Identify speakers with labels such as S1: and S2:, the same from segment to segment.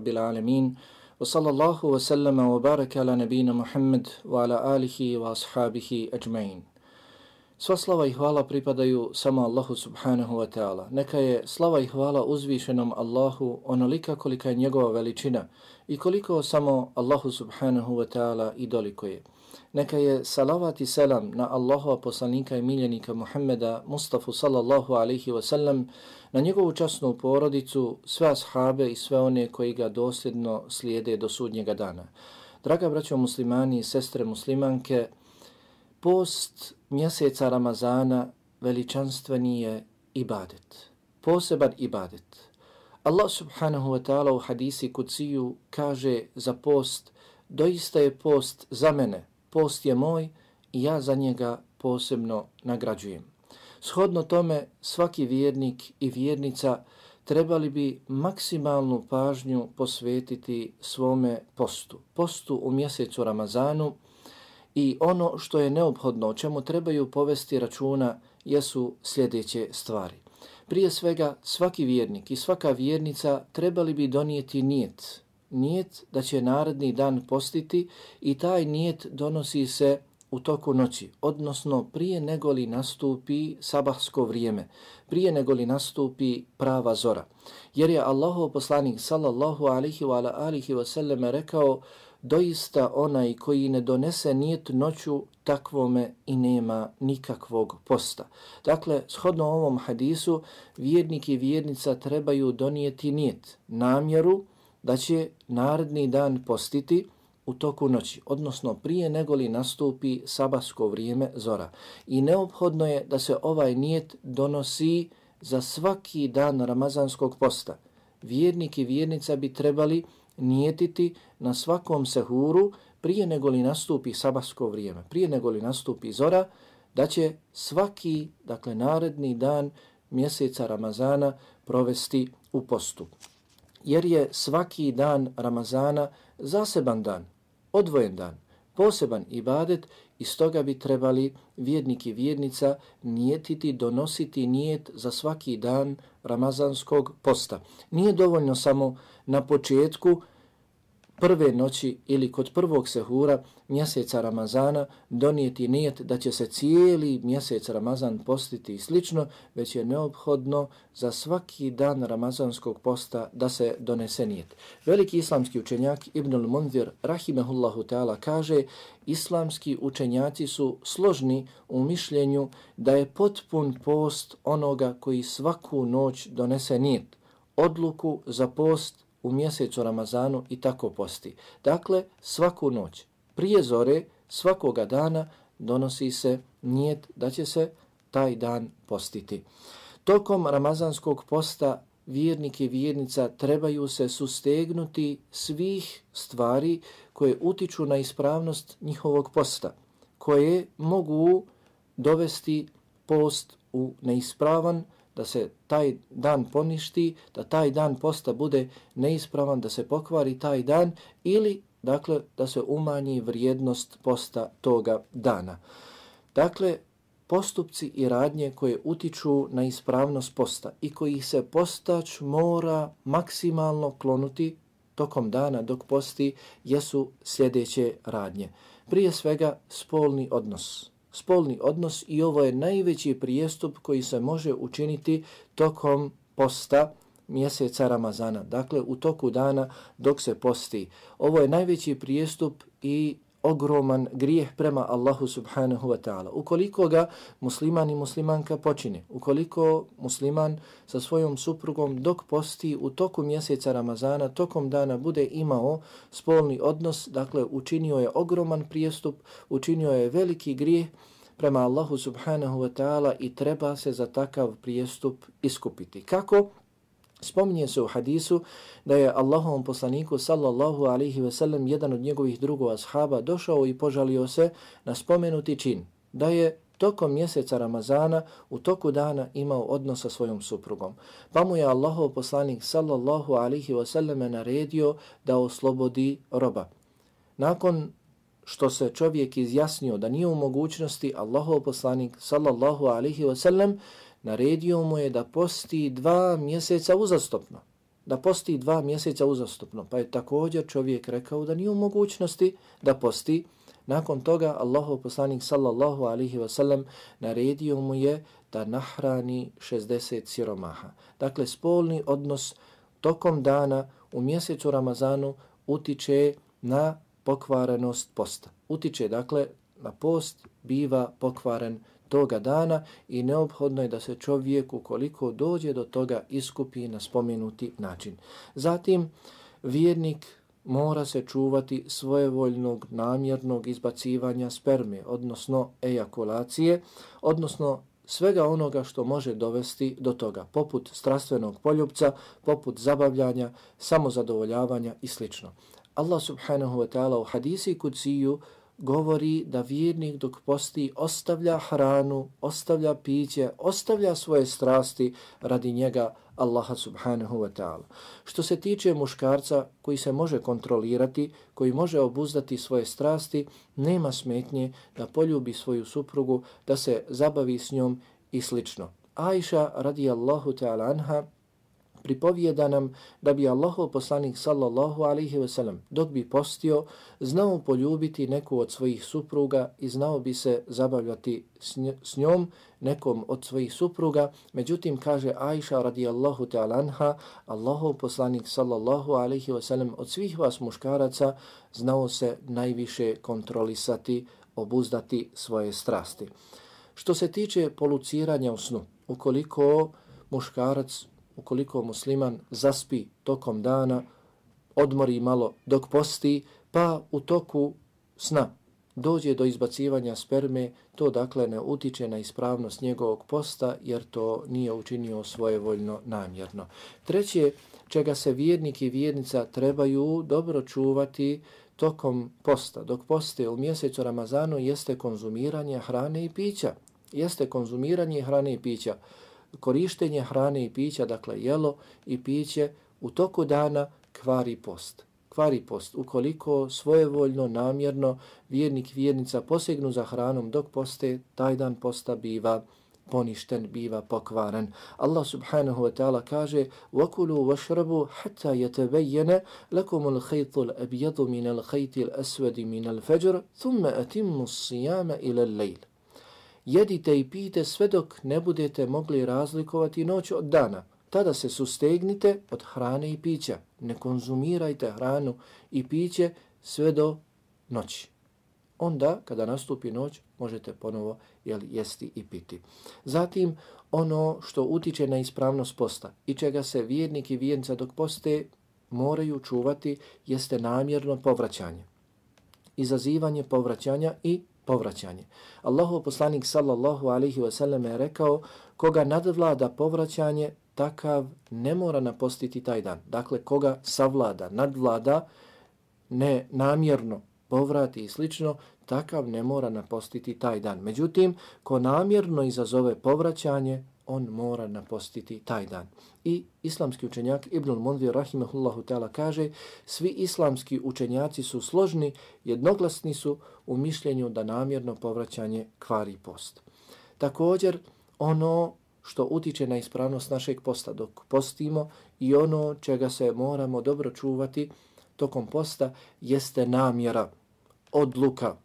S1: Rabbil alemin. wa sallallahu wa sallama wa baraka ala nabina Muhammad wa ala alihi wa ashabihi ajma'in. Sva slava i hvala pripadaju samo Allahu subhanahu wa ta'ala. Neka je slava i hvala uzvišenom Allahu onolika kolika je njegova veličina i koliko samo Allahu subhanahu wa ta'ala i doliko je. Neka je salavat i selam na Allahova poslanika i miljenika Muhammeda Mustafa sallallahu alaihi wa sallam, na njegovu časnu porodicu, sve ashabe i sve one koji ga dosljedno slijede do sudnjega dana. Draga braćo muslimani i sestre muslimanke, post mjeseca Ramazana veličanstveni je ibadet. Poseban ibadet. Allah subhanahu wa ta'ala u hadisi kuciju kaže za post, doista je post za mene, post je moj i ja za njega posebno nagrađujem. Shodno tome, svaki vjernik i vjernica trebali bi maksimalnu pažnju posvetiti svome postu. Postu u mjesecu Ramazanu i ono što je neophodno, o čemu trebaju povesti računa, jesu sljedeće stvari. Prije svega, svaki vjernik i svaka vjernica trebali bi donijeti nijet, nijet da će naredni dan postiti i taj nijet donosi se u toku noći, odnosno prije nego li nastupi sabahsko vrijeme, prije nego li nastupi prava zora. Jer je Allahov poslanik sallallahu alihi wa alihi wasallam rekao doista onaj koji ne donese nijet noću takvome i nema nikakvog posta. Dakle, shodno ovom hadisu, vjernik i vjernica trebaju donijeti nijet, namjeru, da će naredni dan postiti u toku noći, odnosno prije nego li nastupi sabasko vrijeme zora. I neophodno je da se ovaj nijet donosi za svaki dan ramazanskog posta. Vjernik i vjernica bi trebali nijetiti na svakom sehuru prije nego li nastupi sabasko vrijeme, prije nego li nastupi zora, da će svaki, dakle, naredni dan mjeseca Ramazana provesti u postu jer je svaki dan Ramazana zaseban dan, odvojen dan, poseban ibadet i stoga bi trebali vjernik i vjernica nijetiti, donositi nijet za svaki dan Ramazanskog posta. Nije dovoljno samo na početku prve noći ili kod prvog sehura mjeseca Ramazana donijeti nijet da će se cijeli mjesec Ramazan postiti i slično, već je neophodno za svaki dan Ramazanskog posta da se donese nijet. Veliki islamski učenjak Ibnul Munzir Rahimehullahu Teala kaže islamski učenjaci su složni u mišljenju da je potpun post onoga koji svaku noć donese nijet. Odluku za post u mjesecu Ramazanu i tako posti. Dakle, svaku noć, prije zore, svakoga dana donosi se nijet da će se taj dan postiti. Tokom Ramazanskog posta vjernik i vjernica trebaju se sustegnuti svih stvari koje utiču na ispravnost njihovog posta, koje mogu dovesti post u neispravan da se taj dan poništi, da taj dan posta bude neispravan, da se pokvari taj dan ili dakle da se umanji vrijednost posta toga dana. Dakle, postupci i radnje koje utiču na ispravnost posta i koji se postač mora maksimalno klonuti tokom dana dok posti jesu sljedeće radnje. Prije svega spolni odnos spolni odnos i ovo je najveći prijestup koji se može učiniti tokom posta mjeseca Ramazana, dakle u toku dana dok se posti. Ovo je najveći prijestup i ogroman grijeh prema Allahu subhanahu wa ta'ala. Ukoliko ga musliman i muslimanka počine, ukoliko musliman sa svojom suprugom dok posti u toku mjeseca Ramazana, tokom dana bude imao spolni odnos, dakle učinio je ogroman prijestup, učinio je veliki grijeh prema Allahu subhanahu wa ta'ala i treba se za takav prijestup iskupiti. Kako? Spominje se u hadisu da je Allahovom poslaniku sallallahu alaihi ve sellem jedan od njegovih drugova ashaba došao i požalio se na spomenuti čin da je tokom mjeseca Ramazana u toku dana imao odnos sa svojom suprugom. Pa mu je Allahov poslanik sallallahu alaihi ve selleme naredio da oslobodi roba. Nakon što se čovjek izjasnio da nije u mogućnosti Allahov poslanik sallallahu alaihi ve sellem naredio mu je da posti dva mjeseca uzastopno. da posti dva mjeseca uzastopno. pa je također čovjek rekao da nije u mogućnosti da posti. Nakon toga Allahov poslanik sallallahu alihi wasallam naredio mu je da nahrani 60 siromaha. Dakle, spolni odnos tokom dana u mjesecu Ramazanu utiče na pokvarenost posta. Utiče, dakle, na post biva pokvaren toga dana i neophodno je da se čovjek ukoliko dođe do toga iskupi na spomenuti način. Zatim, vjernik mora se čuvati svojevoljnog namjernog izbacivanja sperme, odnosno ejakulacije, odnosno svega onoga što može dovesti do toga, poput strastvenog poljubca, poput zabavljanja, samozadovoljavanja i sl. Allah subhanahu wa ta'ala u hadisi kuciju govori da vjernik dok posti ostavlja hranu, ostavlja piće, ostavlja svoje strasti radi njega Allaha subhanahu wa ta'ala. Što se tiče muškarca koji se može kontrolirati, koji može obuzdati svoje strasti, nema smetnje da poljubi svoju suprugu, da se zabavi s njom i slično. Aisha radijallahu ta'ala anha pripovijeda nam da bi Allahov poslanik sallallahu alaihi ve sellem dok bi postio znao poljubiti neku od svojih supruga i znao bi se zabavljati s njom nekom od svojih supruga. Međutim, kaže Aisha radijallahu ta'ala anha, Allahov poslanik sallallahu alaihi ve sellem od svih vas muškaraca znao se najviše kontrolisati, obuzdati svoje strasti. Što se tiče poluciranja u snu, ukoliko muškarac ukoliko musliman zaspi tokom dana, odmori malo dok posti, pa u toku sna dođe do izbacivanja sperme, to dakle ne utiče na ispravnost njegovog posta jer to nije učinio svojevoljno namjerno. Treće, čega se vjernik i vjernica trebaju dobro čuvati tokom posta, dok poste u mjesecu Ramazanu, jeste konzumiranje hrane i pića. Jeste konzumiranje hrane i pića korištenje hrane i pića, dakle jelo i piće, u toku dana kvari post. Kvari post. Ukoliko svojevoljno, namjerno, vjernik, vjernica posegnu za hranom dok poste, taj dan posta biva poništen, biva pokvaran. Allah subhanahu wa ta'ala kaže وَكُلُوا وَشْرَبُوا حَتَّى يَتَبَيَّنَ لَكُمُ الْخَيْطُ الْأَبْيَضُ مِنَ الْخَيْطِ الْأَسْوَدِ مِنَ الْفَجْرِ ثُمَّ أَتِمُّ الصِّيَامَ إِلَى اللَّيْلِ jedite i pijte sve dok ne budete mogli razlikovati noć od dana. Tada se sustegnite od hrane i pića. Ne konzumirajte hranu i piće sve do noći. Onda, kada nastupi noć, možete ponovo jel, jesti i piti. Zatim, ono što utiče na ispravnost posta i čega se vjernik i vijenca dok poste moraju čuvati jeste namjerno povraćanje. Izazivanje povraćanja i povraćanje. Allahu poslanik sallallahu alaihi wasallam je rekao koga nadvlada povraćanje, takav ne mora napostiti taj dan. Dakle, koga savlada, nadvlada, ne namjerno povrati i slično, takav ne mora napostiti taj dan. Međutim, ko namjerno izazove povraćanje, on mora napostiti taj dan. I islamski učenjak Ibn Munzir rahimahullahu ta'ala kaže svi islamski učenjaci su složni, jednoglasni su u mišljenju da namjerno povraćanje kvari post. Također, ono što utiče na ispravnost našeg posta dok postimo i ono čega se moramo dobro čuvati tokom posta jeste namjera, odluka,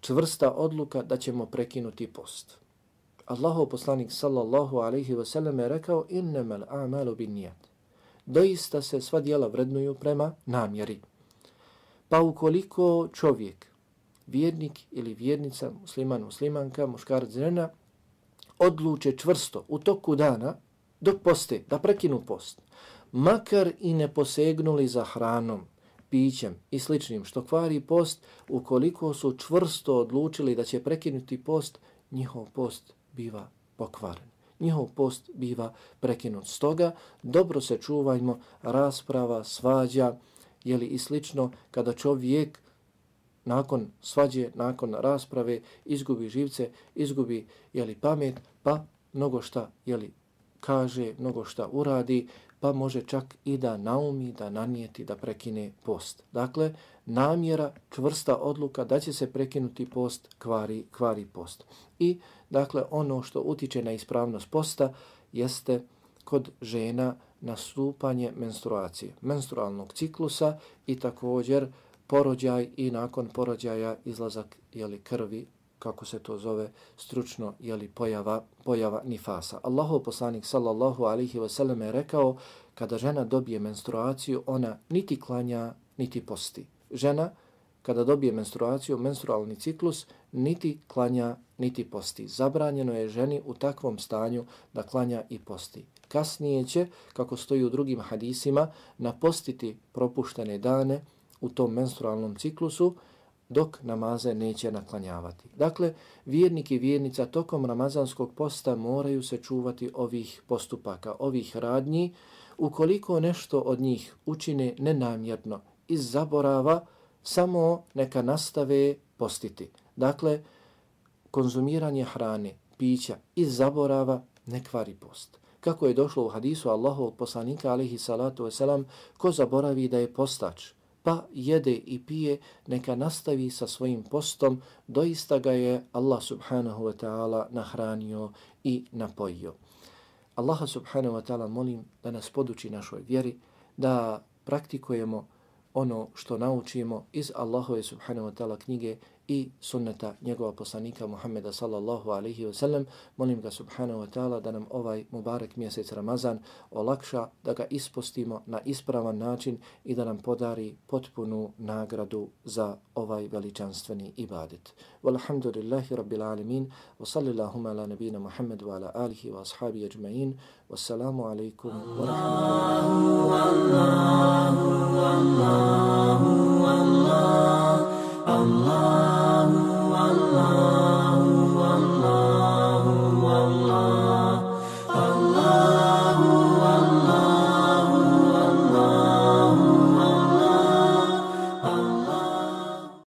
S1: čvrsta odluka da ćemo prekinuti post. Allahov poslanik sallallahu alaihi ve selleme je rekao innamal a'malu bin nijat. Doista se sva dijela vrednuju prema namjeri. Pa ukoliko čovjek, vjernik ili vjernica, musliman, muslimanka, muškarac, žena, odluče čvrsto u toku dana dok poste, da prekinu post, makar i ne posegnuli za hranom, pićem i sličnim što kvari post, ukoliko su čvrsto odlučili da će prekinuti post, njihov post biva pokvaren. Njihov post biva prekinut. Stoga dobro se čuvajmo rasprava, svađa, jeli i slično, kada čovjek nakon svađe, nakon rasprave izgubi živce, izgubi jeli pamet, pa mnogo šta jeli kaže, mnogo šta uradi, pa može čak i da naumi, da nanijeti, da prekine post. Dakle, namjera, čvrsta odluka da će se prekinuti post, kvari, kvari post. I, dakle, ono što utiče na ispravnost posta jeste kod žena nastupanje menstruacije, menstrualnog ciklusa i također porođaj i nakon porođaja izlazak jeli, krvi, kako se to zove stručno, jeli, pojava, pojava nifasa. Allahov poslanik sallallahu alihi wasallam je rekao kada žena dobije menstruaciju, ona niti klanja, niti posti. Žena kada dobije menstruaciju, menstrualni ciklus, niti klanja, niti posti. Zabranjeno je ženi u takvom stanju da klanja i posti. Kasnije će, kako stoji u drugim hadisima, napostiti propuštene dane u tom menstrualnom ciklusu, dok namaze neće naklanjavati. Dakle, vjernik i vjernica tokom ramazanskog posta moraju se čuvati ovih postupaka, ovih radnji, ukoliko nešto od njih učine nenamjerno iz zaborava, samo neka nastave postiti. Dakle, konzumiranje hrane, pića iz zaborava ne kvari post. Kako je došlo u hadisu Allahovog poslanika alihi salatu wasalam, ko zaboravi da je postač, pa jede i pije, neka nastavi sa svojim postom, doista ga je Allah subhanahu wa ta'ala nahranio i napojio. Allaha subhanahu wa ta'ala molim da nas poduči našoj vjeri, da praktikujemo ono što naučimo iz Allahove subhanahu wa ta'ala knjige i sunneta njegova poslanika Muhammeda sallallahu alaihi wa sallam. Molim ga subhanahu wa ta'ala da nam ovaj mubarek mjesec Ramazan olakša, da ga ispostimo na ispravan način i da nam podari potpunu nagradu za ovaj veličanstveni ibadet. Walhamdulillahi rabbil alemin, wa sallilahuma ala nabina Muhammedu wa ala alihi wa ashabi ajma'in, wassalamu alaikum wa rahmatullahi wa barakatuh. Allahu, Allahu, Allahu, Allahu. Allahu, Allahu,